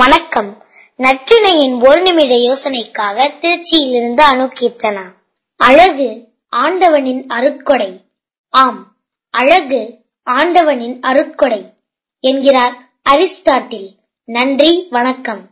வணக்கம். நற்றினையின் ஒரு நிமிட யோசனைக்காக திருச்சியிலிருந்து அணுகீர்த்தனா அழகு ஆண்டவனின் அருட்கொடை. ஆம் அழகு ஆண்டவனின் அருட்கொடை என்கிறார் அரிஸ்டாட்டில். நன்றி வணக்கம்.